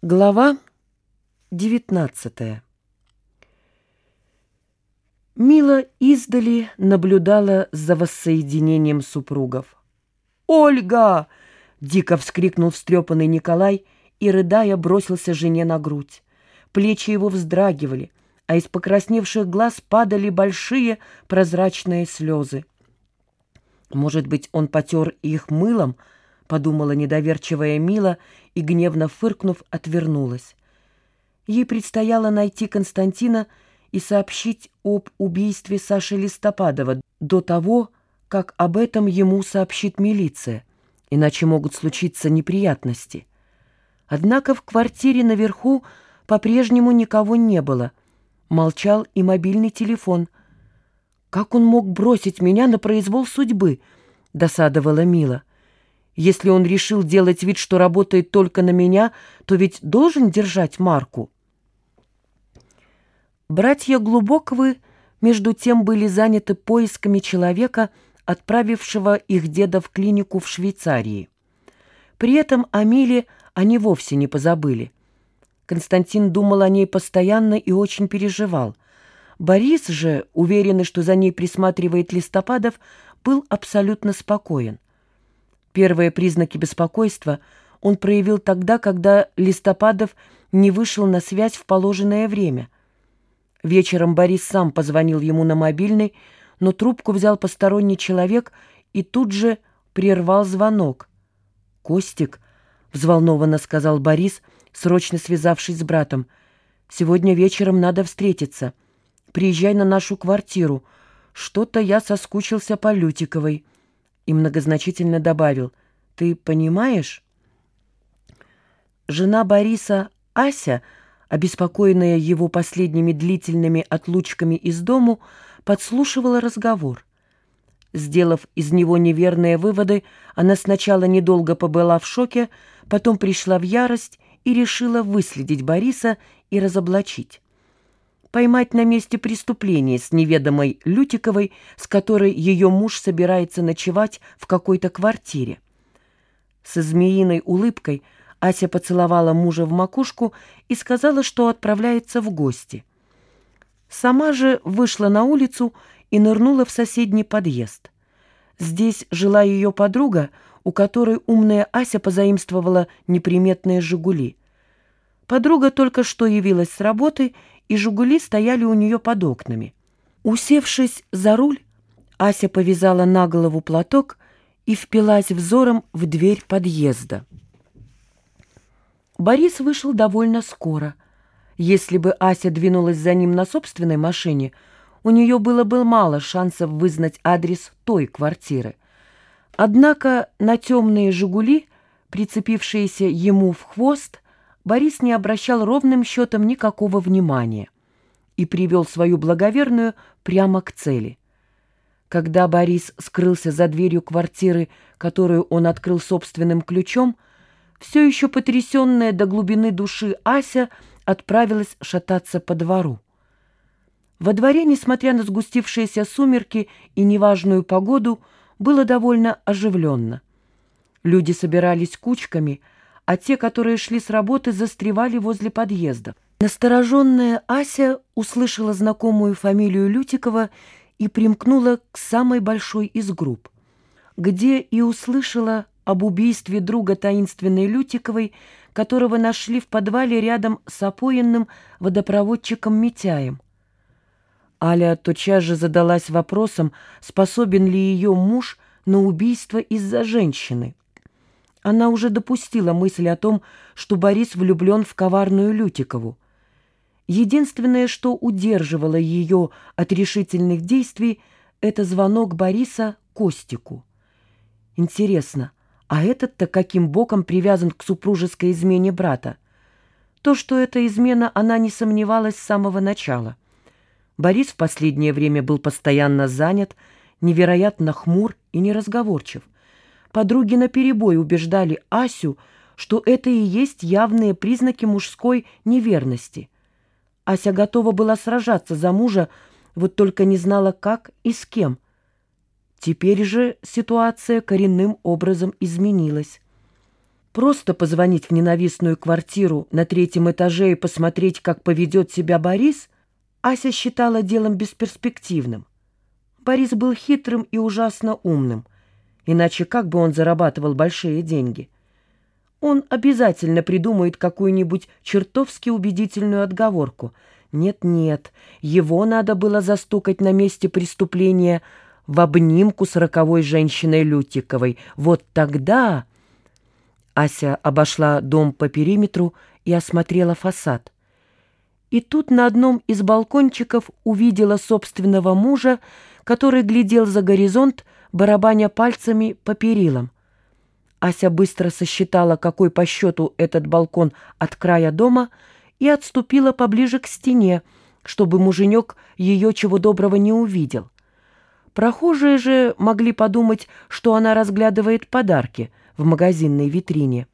Глава 19 Мила издали наблюдала за воссоединением супругов. «Ольга!» — дико вскрикнул встрепанный Николай и, рыдая, бросился жене на грудь. Плечи его вздрагивали, а из покрасневших глаз падали большие прозрачные слезы. Может быть, он потер их мылом, — подумала недоверчивая Мила и, гневно фыркнув, отвернулась. Ей предстояло найти Константина и сообщить об убийстве Саши Листопадова до того, как об этом ему сообщит милиция, иначе могут случиться неприятности. Однако в квартире наверху по-прежнему никого не было. Молчал и мобильный телефон. «Как он мог бросить меня на произвол судьбы?» — досадовала Мила. Если он решил делать вид, что работает только на меня, то ведь должен держать марку. Братья Глубоковы, между тем, были заняты поисками человека, отправившего их деда в клинику в Швейцарии. При этом о Миле они вовсе не позабыли. Константин думал о ней постоянно и очень переживал. Борис же, уверенный, что за ней присматривает Листопадов, был абсолютно спокоен. Первые признаки беспокойства он проявил тогда, когда Листопадов не вышел на связь в положенное время. Вечером Борис сам позвонил ему на мобильный, но трубку взял посторонний человек и тут же прервал звонок. «Костик», — взволнованно сказал Борис, срочно связавшись с братом, — «сегодня вечером надо встретиться. Приезжай на нашу квартиру. Что-то я соскучился по Лютиковой» и многозначительно добавил «Ты понимаешь?» Жена Бориса, Ася, обеспокоенная его последними длительными отлучками из дому, подслушивала разговор. Сделав из него неверные выводы, она сначала недолго побыла в шоке, потом пришла в ярость и решила выследить Бориса и разоблачить поймать на месте преступления с неведомой Лютиковой, с которой ее муж собирается ночевать в какой-то квартире. Со змеиной улыбкой Ася поцеловала мужа в макушку и сказала, что отправляется в гости. Сама же вышла на улицу и нырнула в соседний подъезд. Здесь жила ее подруга, у которой умная Ася позаимствовала неприметные «Жигули». Подруга только что явилась с работы и «Жигули» стояли у нее под окнами. Усевшись за руль, Ася повязала на голову платок и впилась взором в дверь подъезда. Борис вышел довольно скоро. Если бы Ася двинулась за ним на собственной машине, у нее было бы мало шансов вызнать адрес той квартиры. Однако на темные «Жигули», прицепившиеся ему в хвост, Борис не обращал ровным счетом никакого внимания и привел свою благоверную прямо к цели. Когда Борис скрылся за дверью квартиры, которую он открыл собственным ключом, все еще потрясенная до глубины души Ася отправилась шататься по двору. Во дворе, несмотря на сгустившиеся сумерки и неважную погоду, было довольно оживленно. Люди собирались кучками — а те, которые шли с работы, застревали возле подъезда. Настороженная Ася услышала знакомую фамилию Лютикова и примкнула к самой большой из групп, где и услышала об убийстве друга таинственной Лютиковой, которого нашли в подвале рядом с опоенным водопроводчиком Митяем. Аля тотчас же задалась вопросом, способен ли ее муж на убийство из-за женщины. Она уже допустила мысль о том, что Борис влюблен в коварную Лютикову. Единственное, что удерживало ее от решительных действий, это звонок Бориса Костику. Интересно, а этот-то каким боком привязан к супружеской измене брата? То, что это измена, она не сомневалась с самого начала. Борис в последнее время был постоянно занят, невероятно хмур и неразговорчив – Подруги наперебой убеждали Асю, что это и есть явные признаки мужской неверности. Ася готова была сражаться за мужа, вот только не знала, как и с кем. Теперь же ситуация коренным образом изменилась. Просто позвонить в ненавистную квартиру на третьем этаже и посмотреть, как поведет себя Борис, Ася считала делом бесперспективным. Борис был хитрым и ужасно умным, иначе как бы он зарабатывал большие деньги? Он обязательно придумает какую-нибудь чертовски убедительную отговорку. Нет-нет, его надо было застукать на месте преступления в обнимку с роковой женщиной Лютиковой. Вот тогда... Ася обошла дом по периметру и осмотрела фасад. И тут на одном из балкончиков увидела собственного мужа, который глядел за горизонт, барабаня пальцами по перилам. Ася быстро сосчитала, какой по счету этот балкон от края дома, и отступила поближе к стене, чтобы муженек ее чего доброго не увидел. Прохожие же могли подумать, что она разглядывает подарки — в магазинной витрине.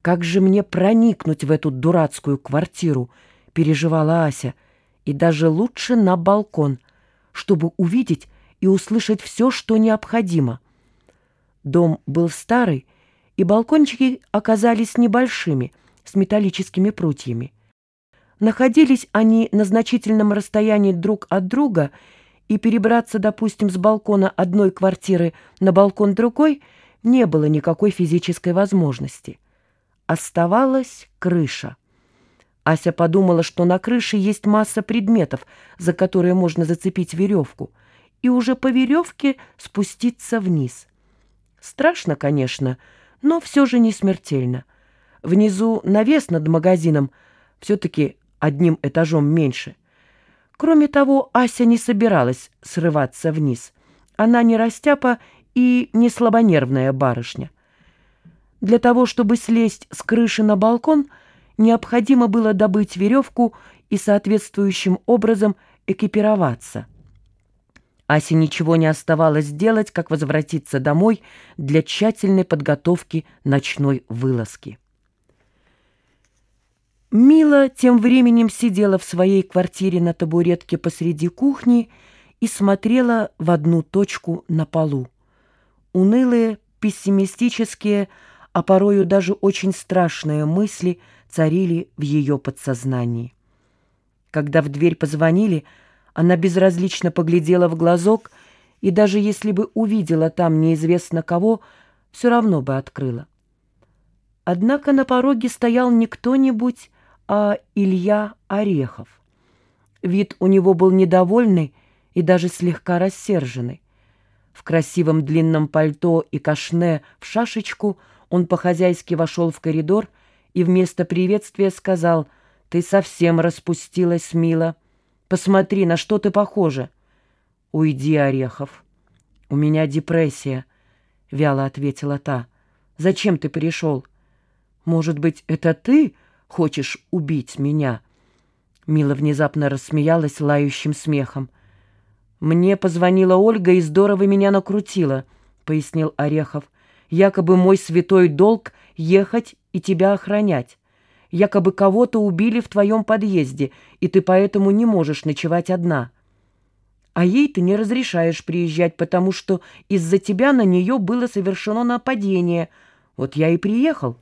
«Как же мне проникнуть в эту дурацкую квартиру?» — переживала Ася. «И даже лучше на балкон, чтобы увидеть и услышать все, что необходимо». Дом был старый, и балкончики оказались небольшими, с металлическими прутьями. Находились они на значительном расстоянии друг от друга, и перебраться, допустим, с балкона одной квартиры на балкон другой — не было никакой физической возможности. Оставалась крыша. Ася подумала, что на крыше есть масса предметов, за которые можно зацепить веревку, и уже по веревке спуститься вниз. Страшно, конечно, но все же не смертельно. Внизу навес над магазином все-таки одним этажом меньше. Кроме того, Ася не собиралась срываться вниз. Она не растяпа и не слабонервная барышня. Для того, чтобы слезть с крыши на балкон, необходимо было добыть веревку и соответствующим образом экипироваться. Асе ничего не оставалось делать, как возвратиться домой для тщательной подготовки ночной вылазки. Мила тем временем сидела в своей квартире на табуретке посреди кухни и смотрела в одну точку на полу. Унылые, пессимистические, а порою даже очень страшные мысли царили в ее подсознании. Когда в дверь позвонили, она безразлично поглядела в глазок и даже если бы увидела там неизвестно кого, все равно бы открыла. Однако на пороге стоял не кто-нибудь, а Илья Орехов. Вид у него был недовольный и даже слегка рассерженный. В красивом длинном пальто и кашне в шашечку он по-хозяйски вошел в коридор и вместо приветствия сказал «Ты совсем распустилась, мила. Посмотри, на что ты похожа». «Уйди, Орехов». «У меня депрессия», — вяло ответила та. «Зачем ты пришел?» «Может быть, это ты хочешь убить меня?» Мила внезапно рассмеялась лающим смехом. «Мне позвонила Ольга и здорово меня накрутила», — пояснил Орехов. «Якобы мой святой долг — ехать и тебя охранять. Якобы кого-то убили в твоем подъезде, и ты поэтому не можешь ночевать одна. А ей ты не разрешаешь приезжать, потому что из-за тебя на нее было совершено нападение. Вот я и приехал».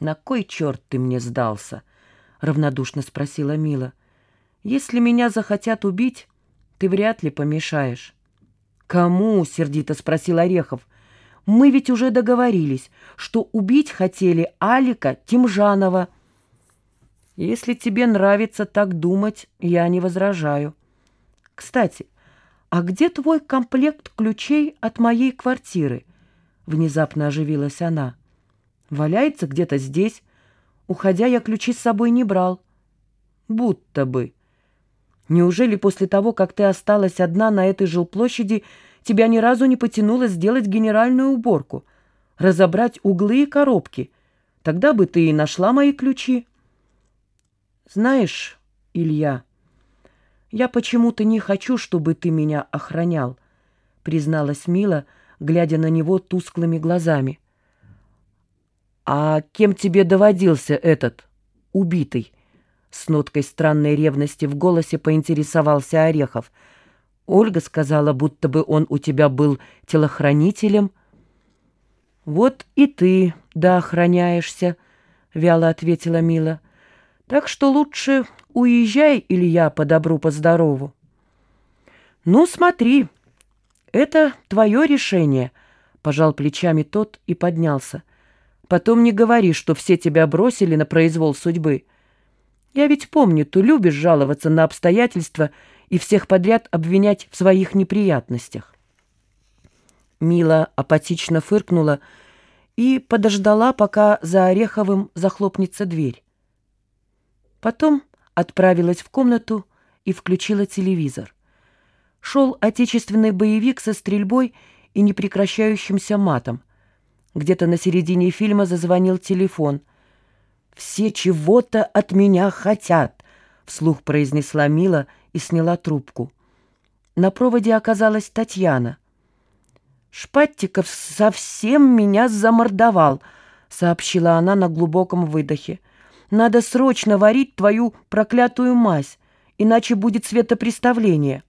«На кой черт ты мне сдался?» — равнодушно спросила Мила. «Если меня захотят убить...» ты вряд ли помешаешь». «Кому?» — сердито спросил Орехов. «Мы ведь уже договорились, что убить хотели Алика Тимжанова». «Если тебе нравится так думать, я не возражаю. Кстати, а где твой комплект ключей от моей квартиры?» Внезапно оживилась она. «Валяется где-то здесь. Уходя, я ключи с собой не брал». «Будто бы». Неужели после того, как ты осталась одна на этой жилплощади, тебя ни разу не потянуло сделать генеральную уборку, разобрать углы и коробки? Тогда бы ты и нашла мои ключи. Знаешь, Илья, я почему-то не хочу, чтобы ты меня охранял, призналась Мила, глядя на него тусклыми глазами. А кем тебе доводился этот убитый? С ноткой странной ревности в голосе поинтересовался Орехов. «Ольга сказала, будто бы он у тебя был телохранителем». «Вот и ты, да, охраняешься», — вяло ответила Мила. «Так что лучше уезжай, Илья, по добру, по здорову». «Ну, смотри, это твое решение», — пожал плечами тот и поднялся. «Потом не говори, что все тебя бросили на произвол судьбы. Я ведь помню, ты любишь жаловаться на обстоятельства и всех подряд обвинять в своих неприятностях». Мила апатично фыркнула и подождала, пока за Ореховым захлопнется дверь. Потом отправилась в комнату и включила телевизор. Шел отечественный боевик со стрельбой и непрекращающимся матом. Где-то на середине фильма зазвонил телефон. «Все чего-то от меня хотят», — вслух произнесла Мила и сняла трубку. На проводе оказалась Татьяна — «Шпаттиков совсем меня замордовал», — сообщила она на глубоком выдохе. «Надо срочно варить твою проклятую мазь, иначе будет светопреставление.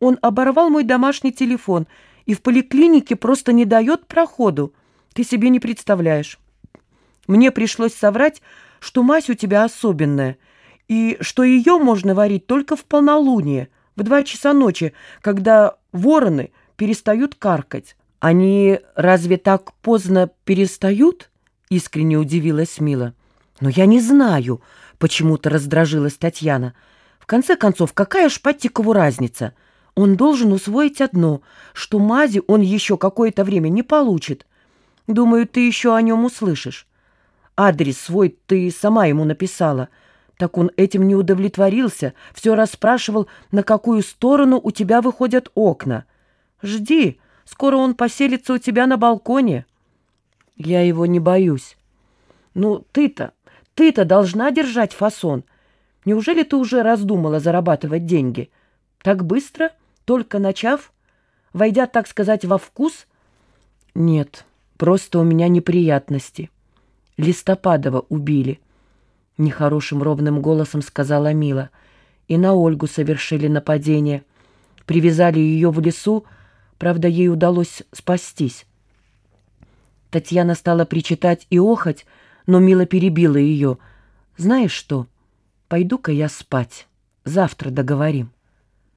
Он оборвал мой домашний телефон и в поликлинике просто не дает проходу. Ты себе не представляешь. Мне пришлось соврать, что мазь у тебя особенная, и что ее можно варить только в полнолуние, в два часа ночи, когда вороны — перестают каркать. Они разве так поздно перестают? Искренне удивилась Мила. Но я не знаю, почему-то раздражилась Татьяна. В конце концов, какая Шпаттикову разница? Он должен усвоить одно, что мази он еще какое-то время не получит. Думаю, ты еще о нем услышишь. Адрес свой ты сама ему написала. Так он этим не удовлетворился, все расспрашивал, на какую сторону у тебя выходят окна. Жди, скоро он поселится у тебя на балконе. Я его не боюсь. Ну, ты-то, ты-то должна держать фасон. Неужели ты уже раздумала зарабатывать деньги? Так быстро, только начав, войдя, так сказать, во вкус? Нет, просто у меня неприятности. Листопадова убили. Нехорошим ровным голосом сказала Мила. И на Ольгу совершили нападение. Привязали ее в лесу, Правда, ей удалось спастись. Татьяна стала причитать и охать, но Мила перебила ее. «Знаешь что? Пойду-ка я спать. Завтра договорим».